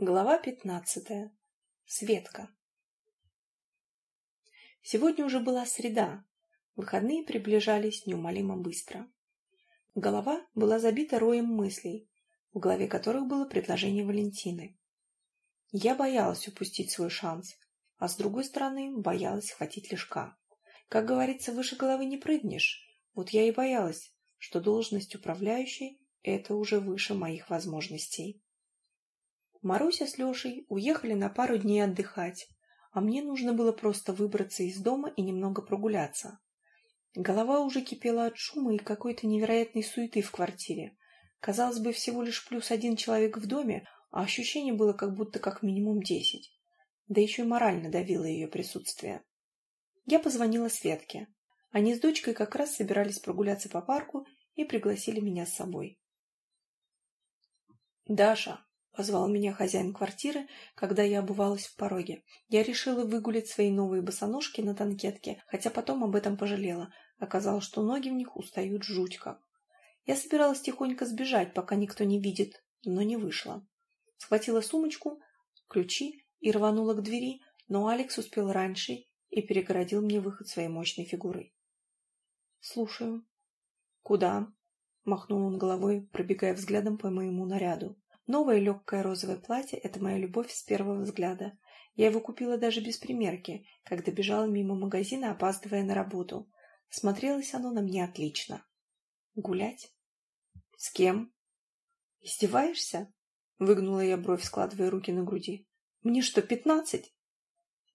Глава пятнадцатая. Светка. Сегодня уже была среда. Выходные приближались неумолимо быстро. Голова была забита роем мыслей, в голове которых было предложение Валентины. Я боялась упустить свой шанс, а с другой стороны боялась схватить лишка. Как говорится, выше головы не прыгнешь. Вот я и боялась, что должность управляющей – это уже выше моих возможностей. Маруся с Лешей уехали на пару дней отдыхать, а мне нужно было просто выбраться из дома и немного прогуляться. Голова уже кипела от шума и какой-то невероятной суеты в квартире. Казалось бы, всего лишь плюс один человек в доме, а ощущение было как будто как минимум десять. Да еще и морально давило ее присутствие. Я позвонила Светке. Они с дочкой как раз собирались прогуляться по парку и пригласили меня с собой. «Даша, Позвал меня хозяин квартиры, когда я обувалась в пороге. Я решила выгулять свои новые босоножки на танкетке, хотя потом об этом пожалела. Оказалось, что ноги в них устают жуть как. Я собиралась тихонько сбежать, пока никто не видит, но не вышла. Схватила сумочку, ключи и рванула к двери, но Алекс успел раньше и перегородил мне выход своей мощной фигурой. «Слушаю». «Куда?» — махнул он головой, пробегая взглядом по моему наряду. Новое легкое розовое платье – это моя любовь с первого взгляда. Я его купила даже без примерки, когда бежала мимо магазина, опаздывая на работу. Смотрелось оно на мне отлично. Гулять? С кем? Издеваешься? Выгнула я бровь, складывая руки на груди. Мне что, пятнадцать?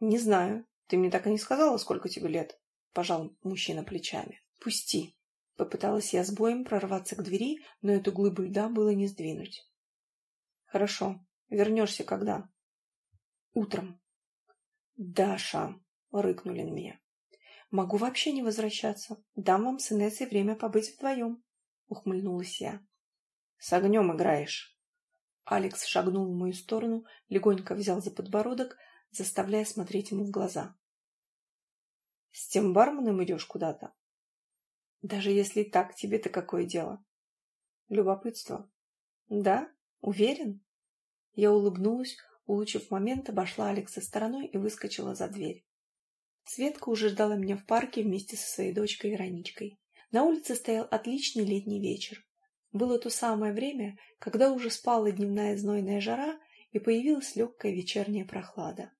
Не знаю. Ты мне так и не сказала, сколько тебе лет? Пожал мужчина плечами. Пусти. Попыталась я с боем прорваться к двери, но эту глыбу льда было не сдвинуть. Хорошо. Вернешься когда? Утром. Даша, рыкнули на меня. Могу вообще не возвращаться. Дам вам с Инессой время побыть вдвоем. Ухмыльнулась я. С огнем играешь. Алекс шагнул в мою сторону, легонько взял за подбородок, заставляя смотреть ему в глаза. С тем барменом идешь куда-то? Даже если так, тебе-то какое дело? Любопытство. Да? Уверен? Я улыбнулась, улучив момент, обошла Алекса стороной и выскочила за дверь. Светка уже ждала меня в парке вместе со своей дочкой Вероничкой. На улице стоял отличный летний вечер. Было то самое время, когда уже спала дневная знойная жара и появилась легкая вечерняя прохлада.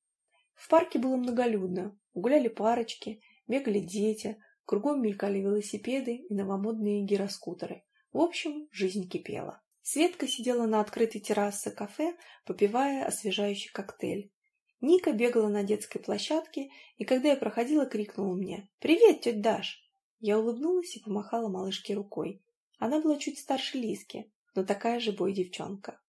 В парке было многолюдно, гуляли парочки, бегали дети, кругом мелькали велосипеды и новомодные гироскутеры. В общем, жизнь кипела. Светка сидела на открытой террасе кафе, попивая освежающий коктейль. Ника бегала на детской площадке, и когда я проходила, крикнула мне «Привет, тетя Даш!». Я улыбнулась и помахала малышке рукой. Она была чуть старше Лиски, но такая же бой девчонка.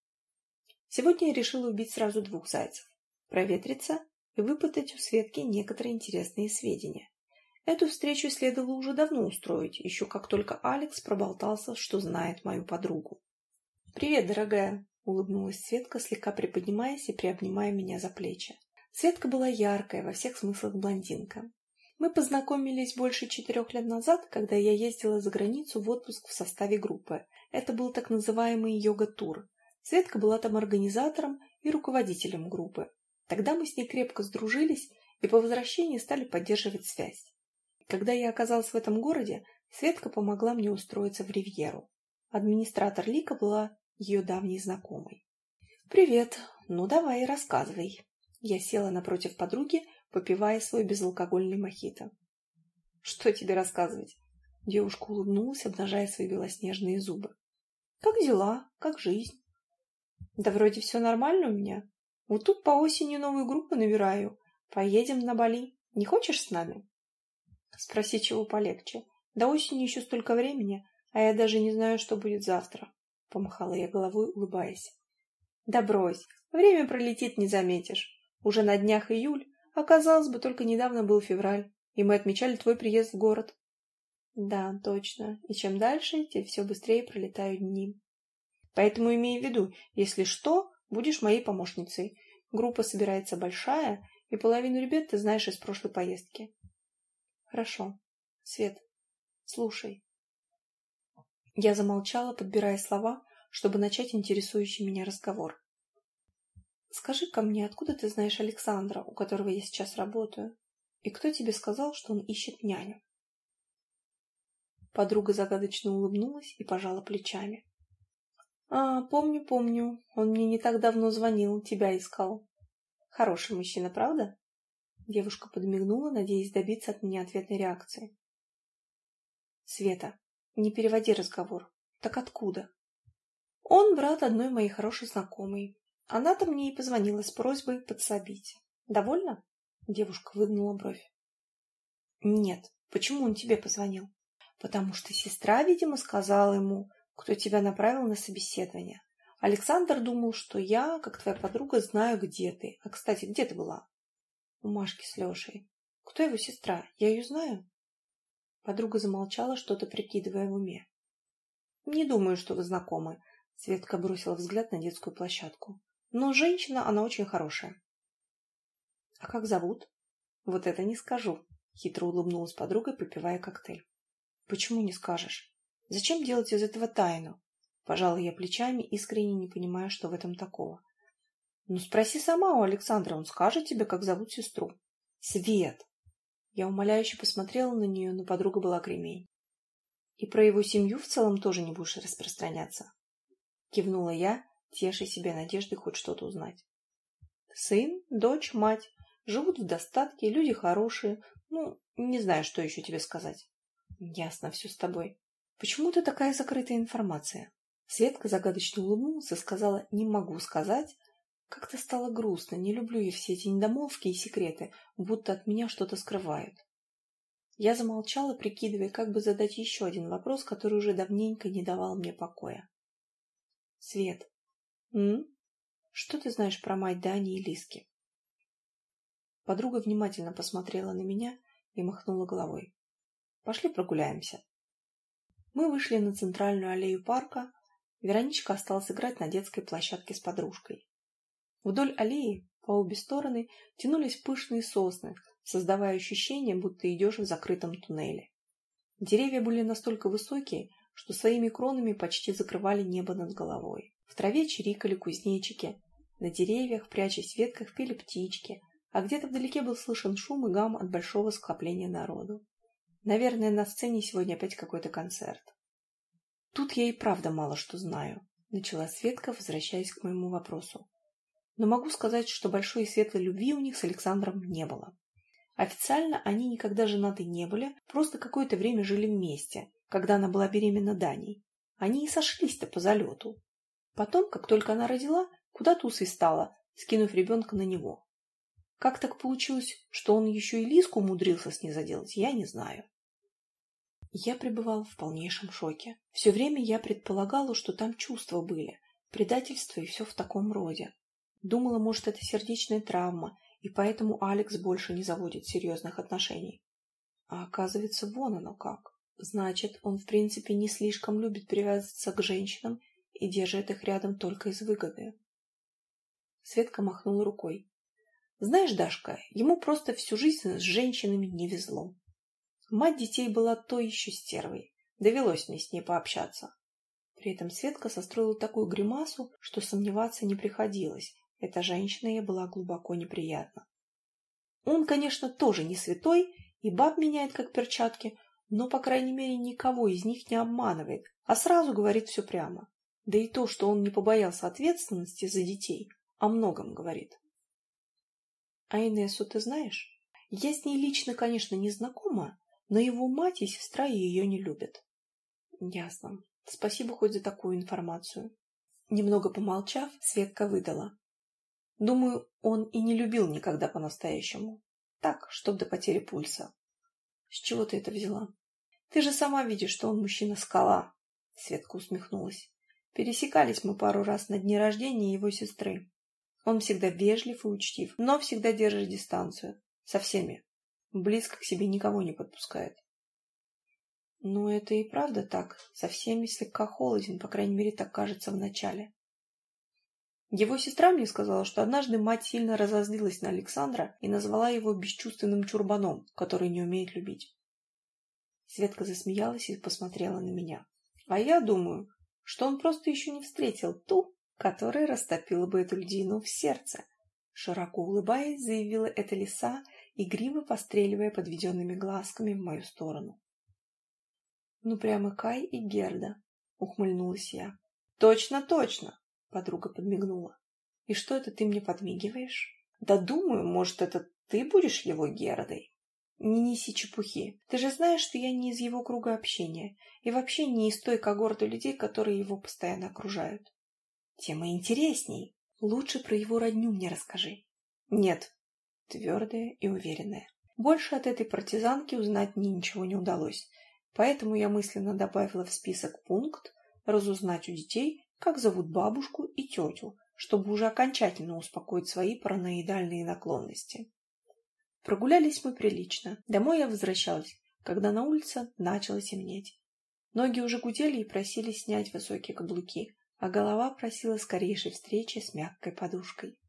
Сегодня я решила убить сразу двух зайцев. Проветриться и выпытать у Светки некоторые интересные сведения. Эту встречу следовало уже давно устроить, еще как только Алекс проболтался, что знает мою подругу. «Привет, дорогая!» — улыбнулась Светка, слегка приподнимаясь и приобнимая меня за плечи. Светка была яркая, во всех смыслах блондинка. Мы познакомились больше четырех лет назад, когда я ездила за границу в отпуск в составе группы. Это был так называемый йога-тур. Светка была там организатором и руководителем группы. Тогда мы с ней крепко сдружились и по возвращении стали поддерживать связь. Когда я оказалась в этом городе, Светка помогла мне устроиться в Ривьеру. Администратор Лика была ее давней знакомой. «Привет. Ну, давай, рассказывай». Я села напротив подруги, попивая свой безалкогольный мохито. «Что тебе рассказывать?» Девушка улыбнулась, обнажая свои белоснежные зубы. «Как дела? Как жизнь?» «Да вроде все нормально у меня. Вот тут по осени новую группу набираю. Поедем на Бали. Не хочешь с нами?» «Спроси, чего полегче. До осени еще столько времени, а я даже не знаю, что будет завтра помахала я головой, улыбаясь. Да брось, время пролетит, не заметишь. Уже на днях июль, а казалось бы, только недавно был февраль, и мы отмечали твой приезд в город. Да, точно. И чем дальше, тем все быстрее пролетают дни. Поэтому имей в виду, если что, будешь моей помощницей. Группа собирается большая, и половину ребят ты знаешь из прошлой поездки. Хорошо. Свет, слушай. Я замолчала, подбирая слова, чтобы начать интересующий меня разговор. скажи-ка мне, откуда ты знаешь Александра, у которого я сейчас работаю? И кто тебе сказал, что он ищет няню?» Подруга загадочно улыбнулась и пожала плечами. «А, помню, помню. Он мне не так давно звонил, тебя искал. Хороший мужчина, правда?» Девушка подмигнула, надеясь добиться от меня ответной реакции. «Света, не переводи разговор. Так откуда?» «Он брат одной моей хорошей знакомой. Она-то мне и позвонила с просьбой подсобить. Довольно?» Девушка выгнула бровь. «Нет. Почему он тебе позвонил?» «Потому что сестра, видимо, сказала ему, кто тебя направил на собеседование. Александр думал, что я, как твоя подруга, знаю, где ты. А, кстати, где ты была?» «У Машки с Лешей. Кто его сестра? Я ее знаю?» Подруга замолчала, что-то прикидывая в уме. «Не думаю, что вы знакомы», — Светка бросила взгляд на детскую площадку. «Но женщина, она очень хорошая. «А как зовут?» «Вот это не скажу», — хитро улыбнулась подруга, попивая коктейль. «Почему не скажешь? Зачем делать из этого тайну?» Пожала я плечами, искренне не понимая, что в этом такого. «Ну, спроси сама у Александра, он скажет тебе, как зовут сестру». «Свет!» Я умоляюще посмотрела на нее, но подруга была кремень. «И про его семью в целом тоже не будешь распространяться?» Кивнула я, теша себе надеждой хоть что-то узнать. «Сын, дочь, мать. Живут в достатке, люди хорошие. Ну, не знаю, что еще тебе сказать. Ясно все с тобой. Почему ты такая закрытая информация? Светка загадочно улыбнулась и сказала «не могу сказать». Как-то стало грустно, не люблю я все эти недомолвки и секреты, будто от меня что-то скрывают. Я замолчала, прикидывая, как бы задать еще один вопрос, который уже давненько не давал мне покоя. Свет, м? Что ты знаешь про мать Дани и Лиски? Подруга внимательно посмотрела на меня и махнула головой. «Пошли прогуляемся». Мы вышли на центральную аллею парка. Вероничка осталась играть на детской площадке с подружкой. Вдоль аллеи по обе стороны тянулись пышные сосны, создавая ощущение, будто идешь в закрытом туннеле. Деревья были настолько высокие, что своими кронами почти закрывали небо над головой. В траве чирикали кузнечики, на деревьях, прячась в ветках, пели птички – а где-то вдалеке был слышен шум и гам от большого скопления народу. Наверное, на сцене сегодня опять какой-то концерт. Тут я и правда мало что знаю, начала Светка, возвращаясь к моему вопросу. Но могу сказать, что большой и светлой любви у них с Александром не было. Официально они никогда женаты не были, просто какое-то время жили вместе, когда она была беременна Даней. Они и сошлись-то по залету. Потом, как только она родила, куда-то стала, скинув ребенка на него. Как так получилось, что он еще и Лиску умудрился с ней заделать, я не знаю. Я пребывал в полнейшем шоке. Все время я предполагала, что там чувства были, предательство и все в таком роде. Думала, может, это сердечная травма, и поэтому Алекс больше не заводит серьезных отношений. А оказывается, вон оно как. Значит, он в принципе не слишком любит привязываться к женщинам и держит их рядом только из выгоды. Светка махнула рукой. Знаешь, Дашка, ему просто всю жизнь с женщинами не везло. Мать детей была то еще стервой. Довелось мне с ней пообщаться. При этом Светка состроила такую гримасу, что сомневаться не приходилось. Эта женщина ей была глубоко неприятна. Он, конечно, тоже не святой и баб меняет как перчатки, но, по крайней мере, никого из них не обманывает, а сразу говорит все прямо. Да и то, что он не побоялся ответственности за детей, о многом говорит. А Инессу ты знаешь? Я с ней лично, конечно, не знакома, но его мать и сестра ее не любят. Ясно. Спасибо хоть за такую информацию. Немного помолчав, Светка выдала. Думаю, он и не любил никогда по-настоящему. Так, чтоб до потери пульса. С чего ты это взяла? Ты же сама видишь, что он мужчина-скала. Светка усмехнулась. Пересекались мы пару раз на дне рождения его сестры. Он всегда вежлив и учтив, но всегда держит дистанцию. Со всеми. Близко к себе никого не подпускает. Ну, это и правда так. Со всеми слегка холоден, по крайней мере, так кажется вначале. Его сестра мне сказала, что однажды мать сильно разозлилась на Александра и назвала его бесчувственным чурбаном, который не умеет любить. Светка засмеялась и посмотрела на меня. А я думаю, что он просто еще не встретил ту, который растопил бы эту льдину в сердце. Широко улыбаясь, заявила эта лиса, игриво постреливая подведенными глазками в мою сторону. «Ну прямо Кай и Герда», — ухмыльнулась я. «Точно, точно!» — подруга подмигнула. «И что это ты мне подмигиваешь?» «Да думаю, может, это ты будешь его Гердой?» «Не неси чепухи. Ты же знаешь, что я не из его круга общения и вообще не из той когорты людей, которые его постоянно окружают». «Тем и интересней. Лучше про его родню мне расскажи». «Нет», — твердая и уверенная. Больше от этой партизанки узнать мне ничего не удалось, поэтому я мысленно добавила в список пункт разузнать у детей, как зовут бабушку и тетю, чтобы уже окончательно успокоить свои параноидальные наклонности. Прогулялись мы прилично. Домой я возвращалась, когда на улице начало темнеть. Ноги уже гудели и просили снять высокие каблуки, а голова просила скорейшей встречи с мягкой подушкой.